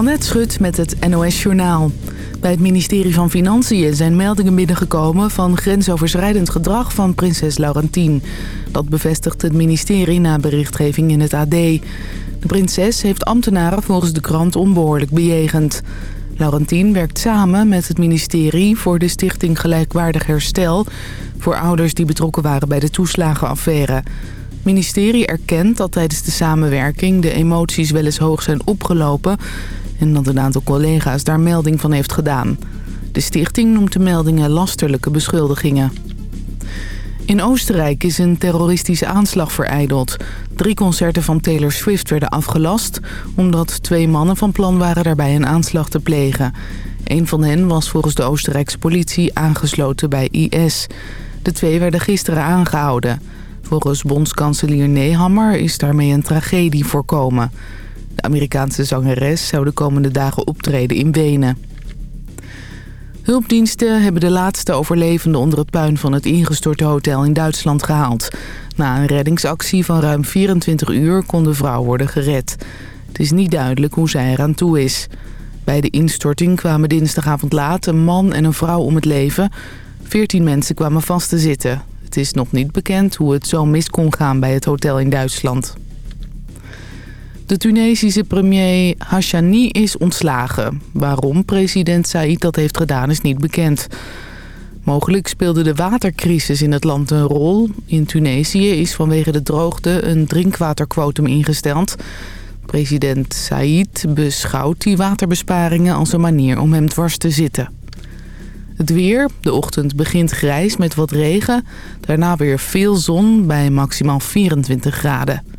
Annette Schut met het NOS Journaal. Bij het ministerie van Financiën zijn meldingen binnengekomen... van grensoverschrijdend gedrag van prinses Laurentien. Dat bevestigt het ministerie na berichtgeving in het AD. De prinses heeft ambtenaren volgens de krant onbehoorlijk bejegend. Laurentien werkt samen met het ministerie voor de stichting Gelijkwaardig Herstel... voor ouders die betrokken waren bij de toeslagenaffaire. Het ministerie erkent dat tijdens de samenwerking de emoties wel eens hoog zijn opgelopen... en dat een aantal collega's daar melding van heeft gedaan. De stichting noemt de meldingen lasterlijke beschuldigingen. In Oostenrijk is een terroristische aanslag vereideld. Drie concerten van Taylor Swift werden afgelast... omdat twee mannen van plan waren daarbij een aanslag te plegen. Een van hen was volgens de Oostenrijkse politie aangesloten bij IS. De twee werden gisteren aangehouden. Volgens bondskanselier Nehammer is daarmee een tragedie voorkomen. De Amerikaanse zangeres zou de komende dagen optreden in Wenen. Hulpdiensten hebben de laatste overlevenden onder het puin van het ingestorte hotel in Duitsland gehaald. Na een reddingsactie van ruim 24 uur kon de vrouw worden gered. Het is niet duidelijk hoe zij eraan toe is. Bij de instorting kwamen dinsdagavond laat een man en een vrouw om het leven. 14 mensen kwamen vast te zitten. Het is nog niet bekend hoe het zo mis kon gaan bij het hotel in Duitsland. De Tunesische premier Hashani is ontslagen. Waarom president Said dat heeft gedaan is niet bekend. Mogelijk speelde de watercrisis in het land een rol. In Tunesië is vanwege de droogte een drinkwaterquotum ingesteld. President Said beschouwt die waterbesparingen als een manier om hem dwars te zitten. Het weer. De ochtend begint grijs met wat regen. Daarna weer veel zon bij maximaal 24 graden.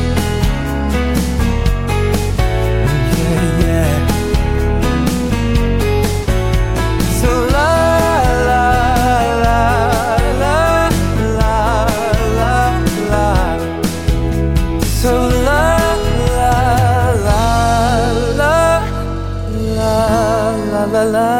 la la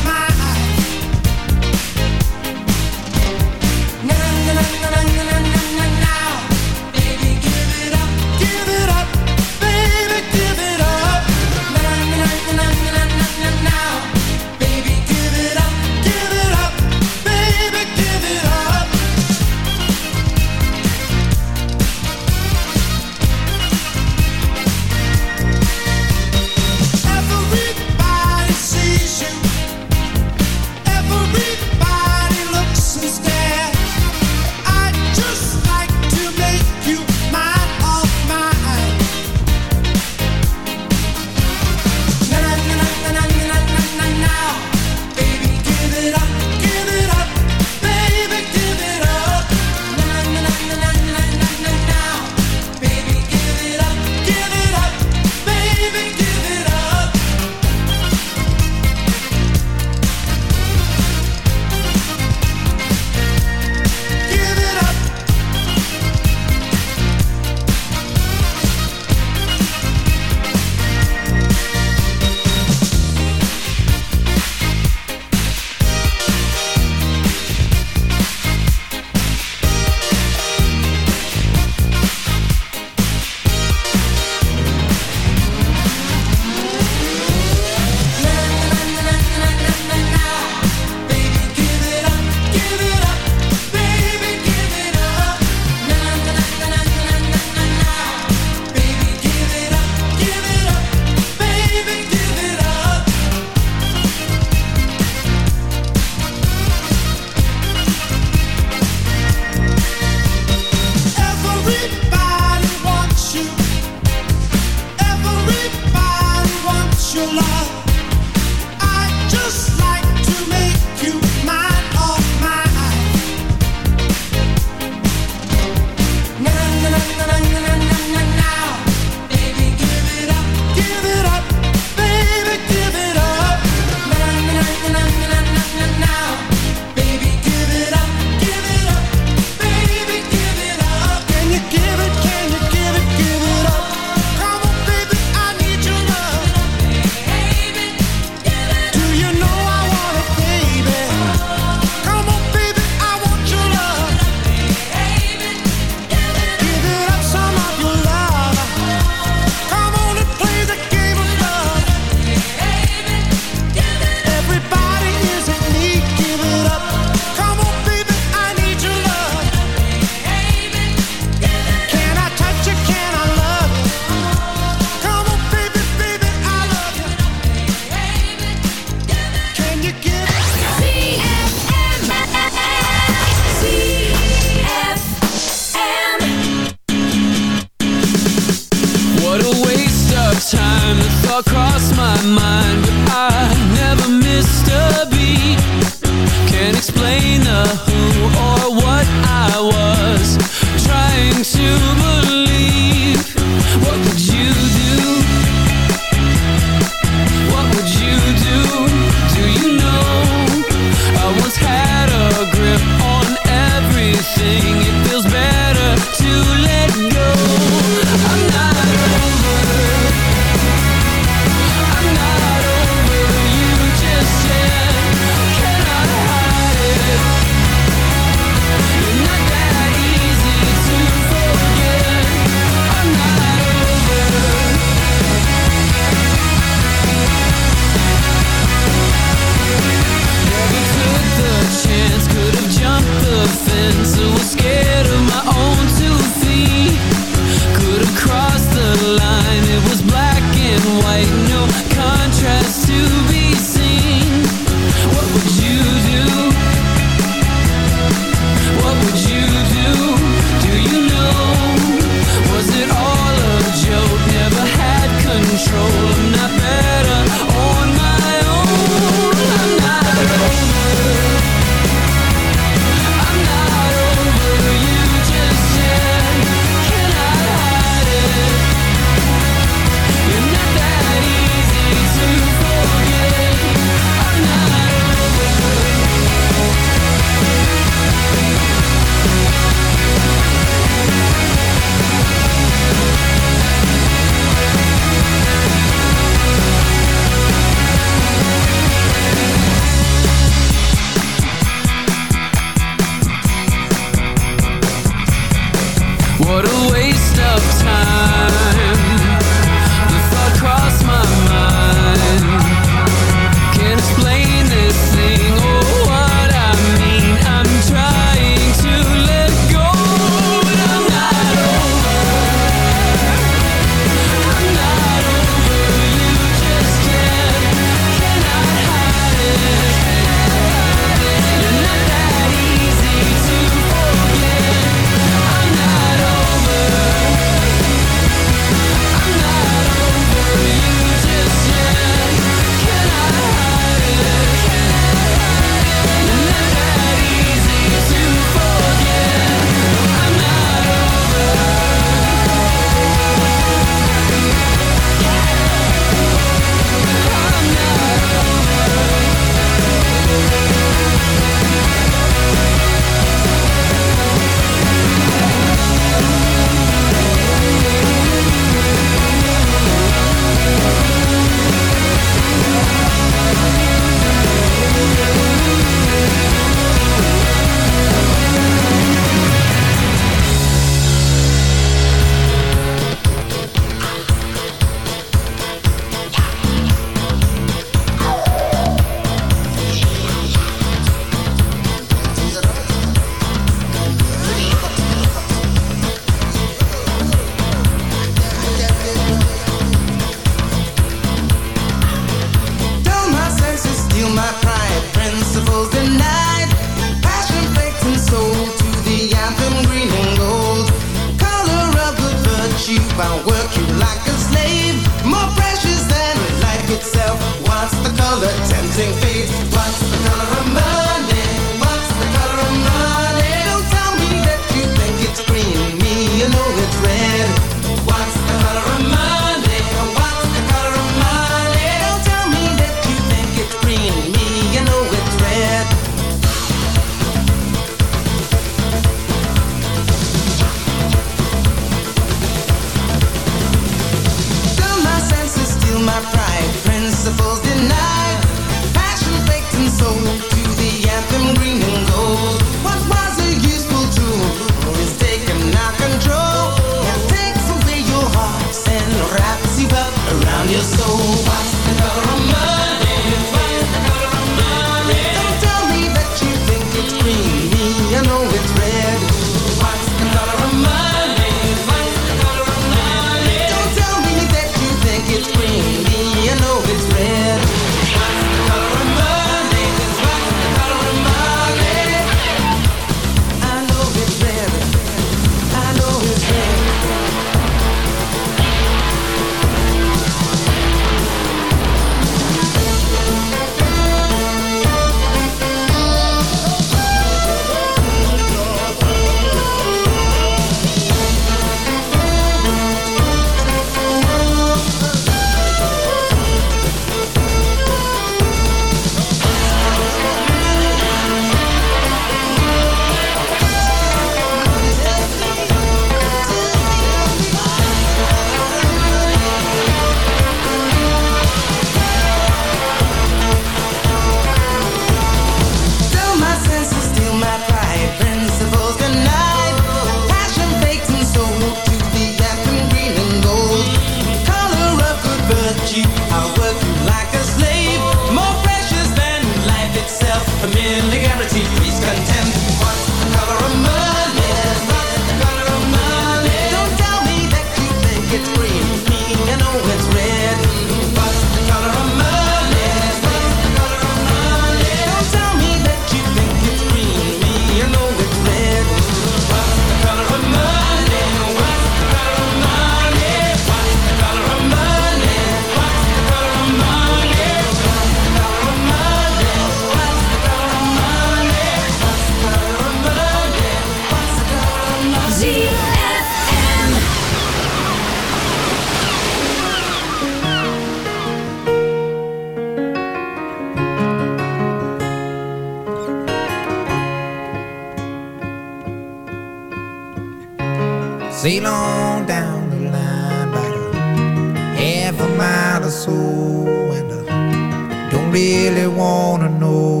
wanna know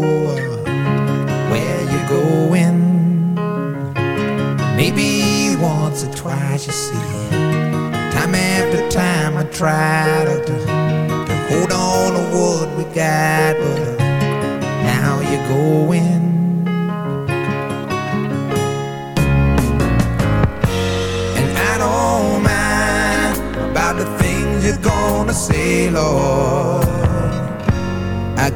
where you're going. Maybe once or twice, you see. Time after time, I try to, to, hold on to what we got, but now you're going. The things you're gonna say, Lord.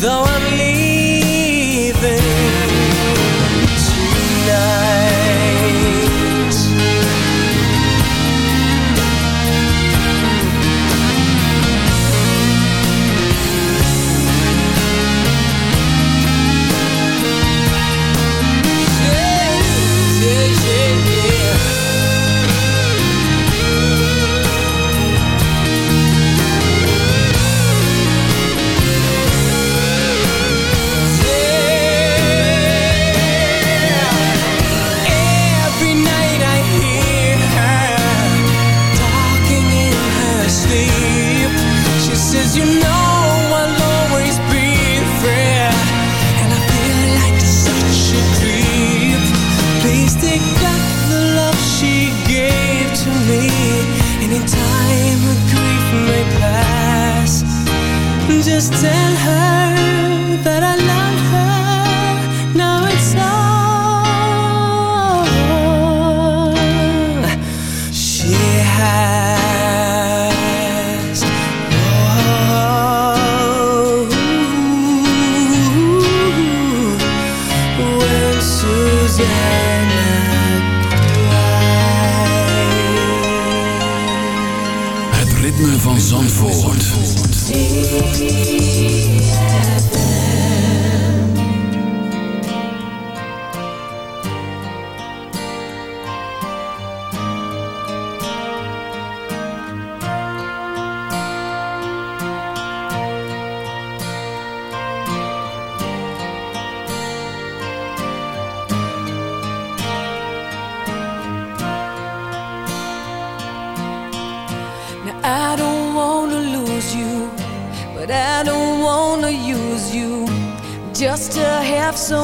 though I'm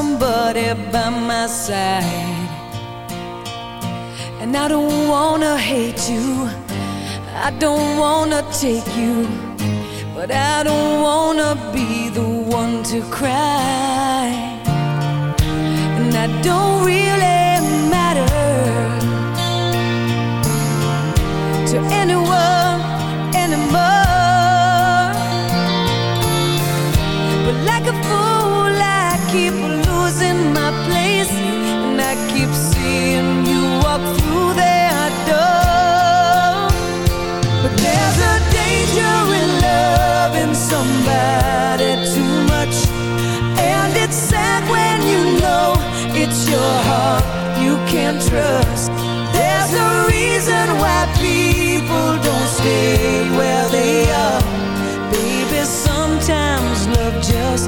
somebody by my side. And I don't wanna hate you, I don't wanna take you, but I don't wanna be the one to cry. And I don't really matter to anyone can't trust. There's a reason why people don't stay where they are. Baby, sometimes love just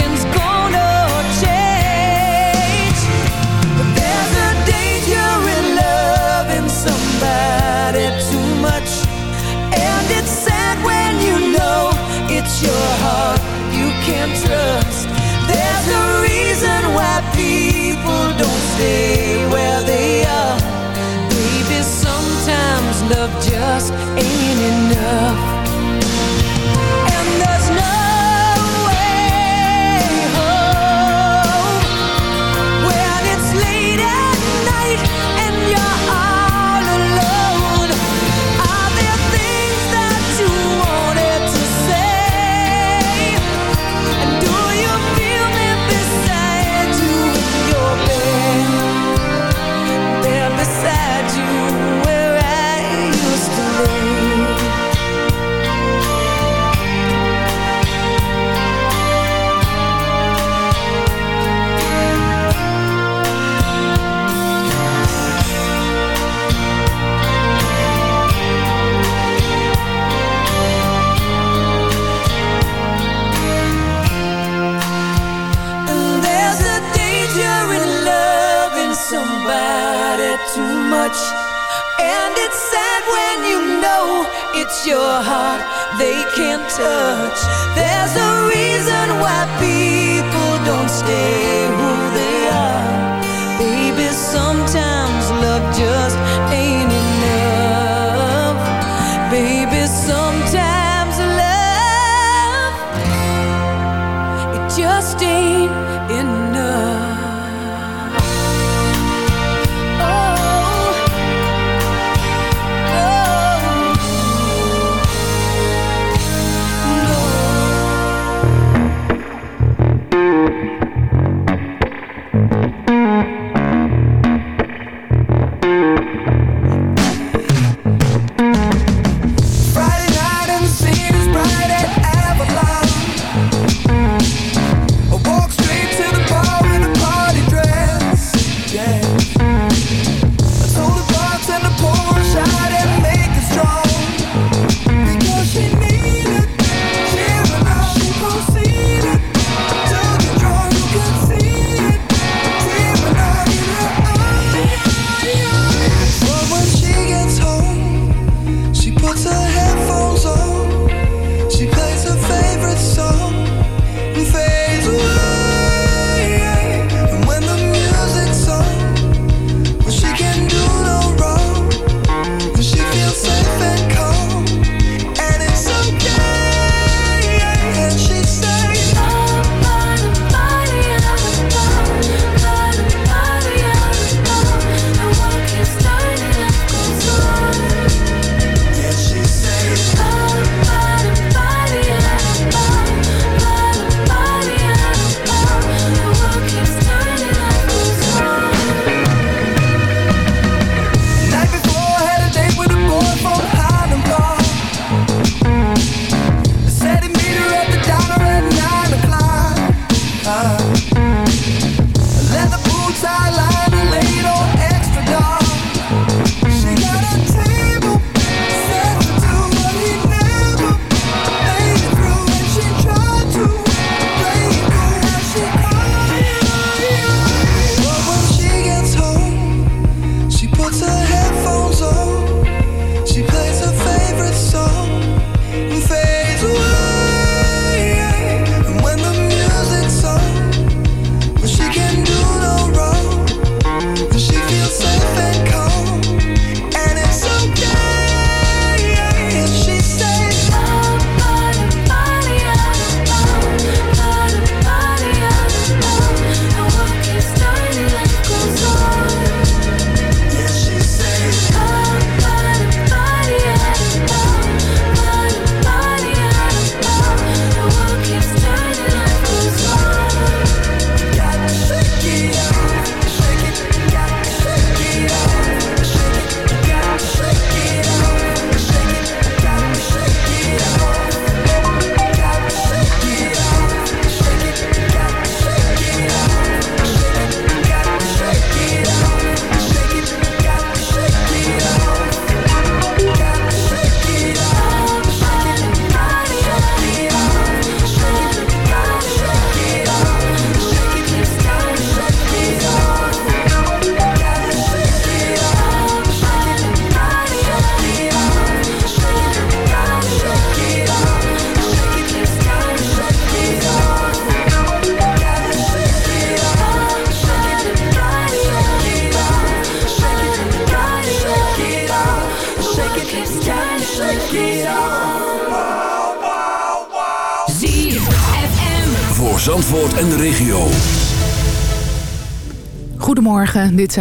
Something's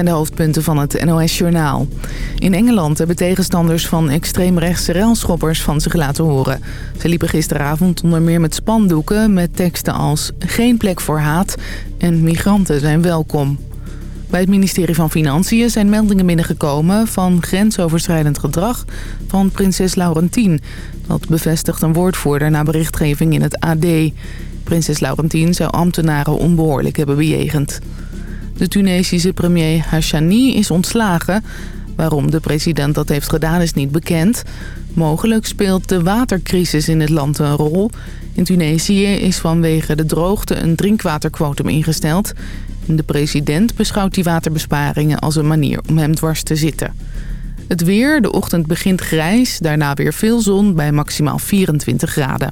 de hoofdpunten van het NOS-journaal. In Engeland hebben tegenstanders van extreemrechtse railschoppers van zich laten horen. Ze liepen gisteravond onder meer met spandoeken met teksten als... geen plek voor haat en migranten zijn welkom. Bij het ministerie van Financiën zijn meldingen binnengekomen... van grensoverschrijdend gedrag van prinses Laurentien. Dat bevestigt een woordvoerder na berichtgeving in het AD. Prinses Laurentien zou ambtenaren onbehoorlijk hebben bejegend. De Tunesische premier Hashani is ontslagen. Waarom de president dat heeft gedaan is niet bekend. Mogelijk speelt de watercrisis in het land een rol. In Tunesië is vanwege de droogte een drinkwaterquotum ingesteld. De president beschouwt die waterbesparingen als een manier om hem dwars te zitten. Het weer, de ochtend begint grijs, daarna weer veel zon bij maximaal 24 graden.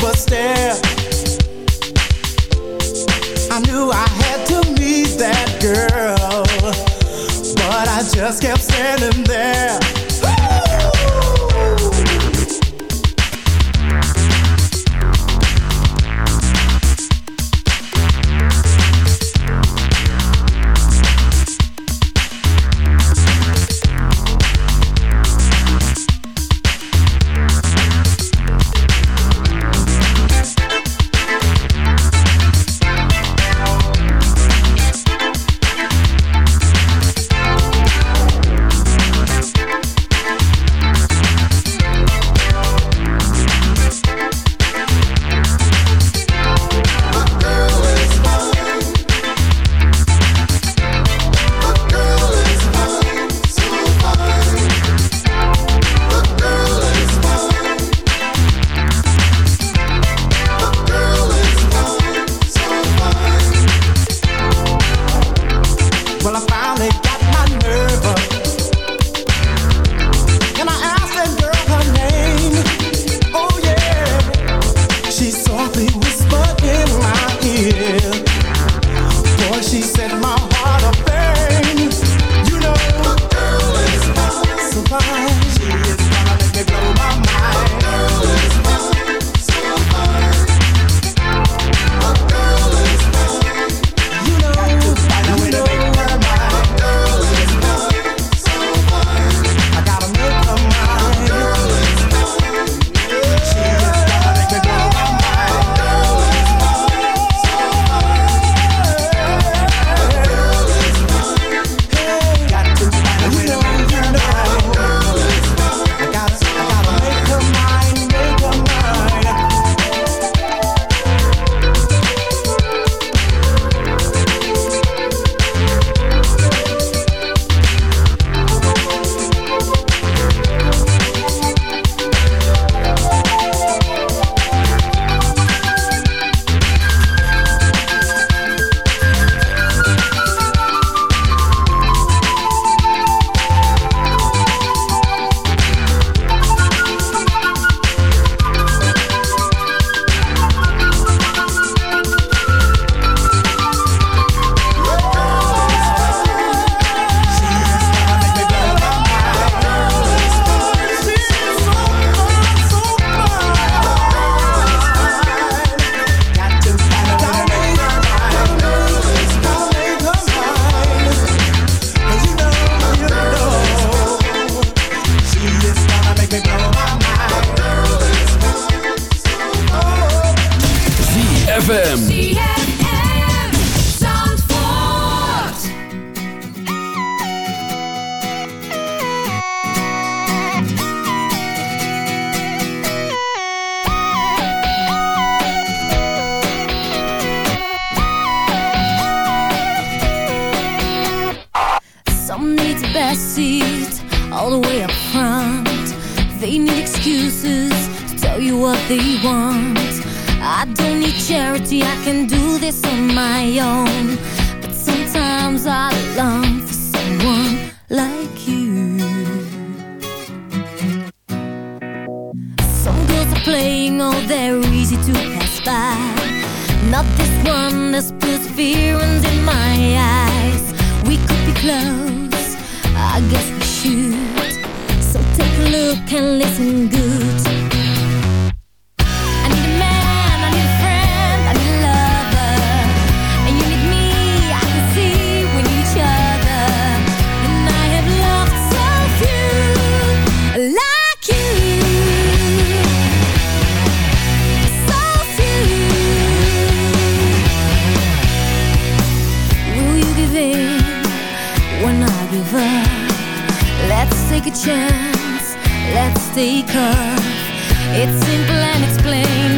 but stare. Some girls are playing, oh, they're easy to pass by. Not this one, that's put fear in my eyes. We could be close, I guess we should. So take a look and listen good. chance Let's take off It's simple and it's plain.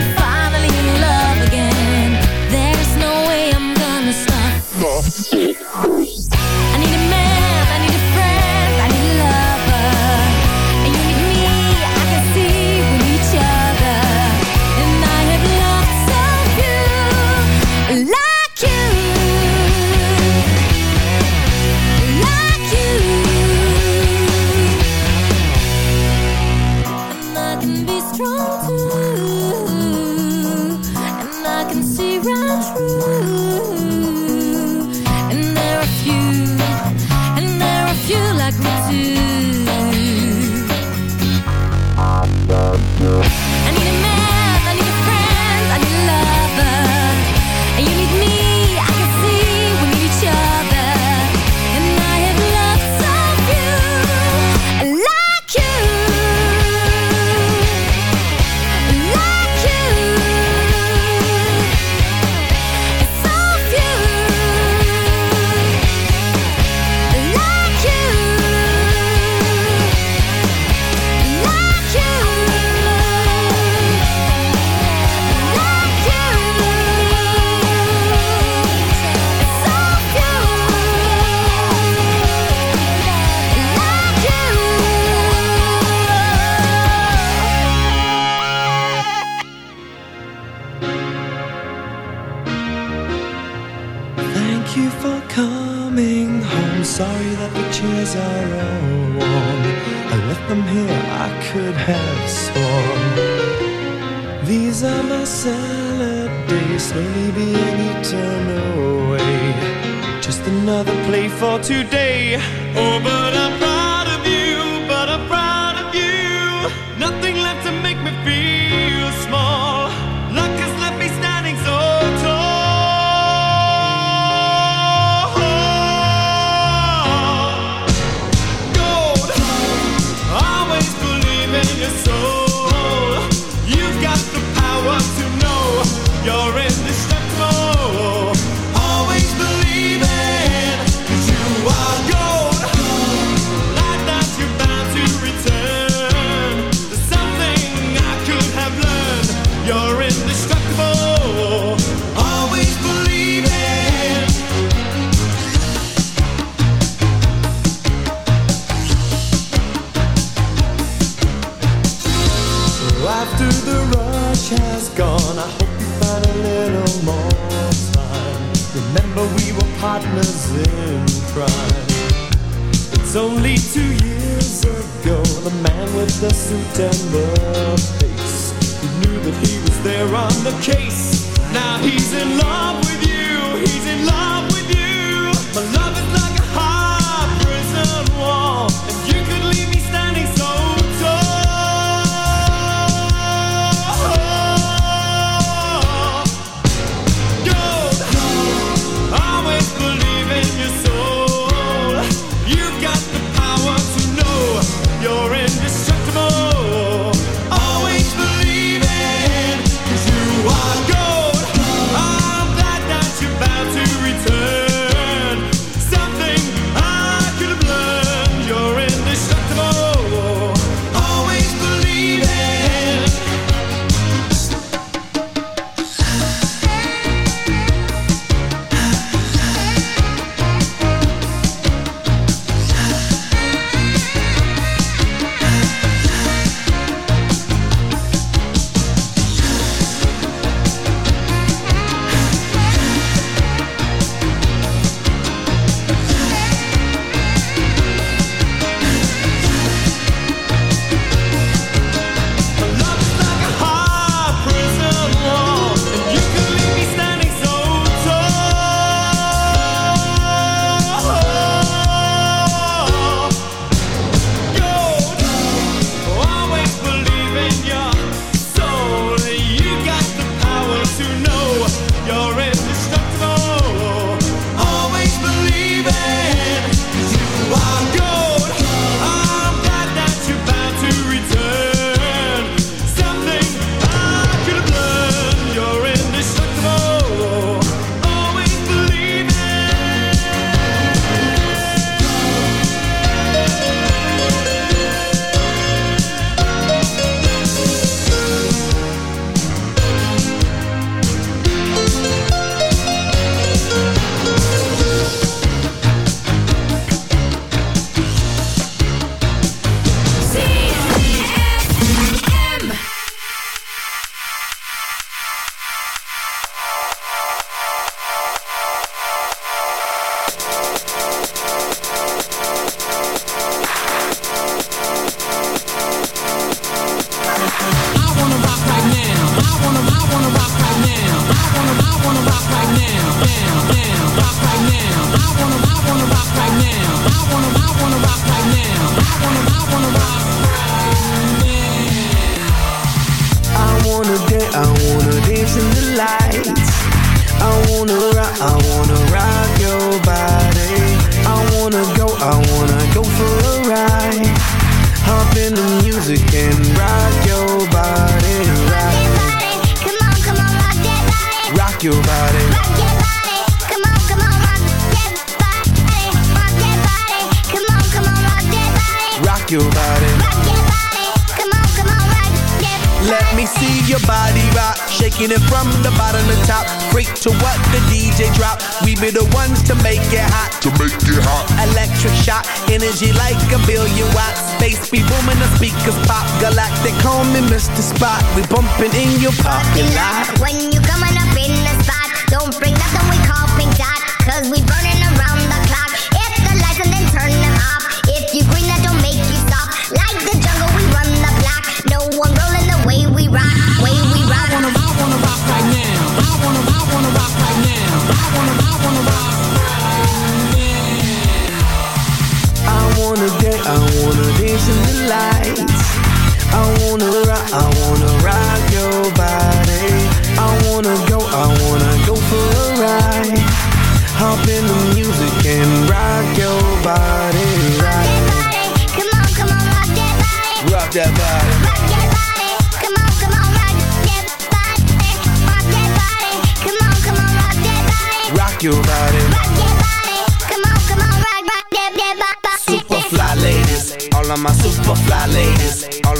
Super fly ladies,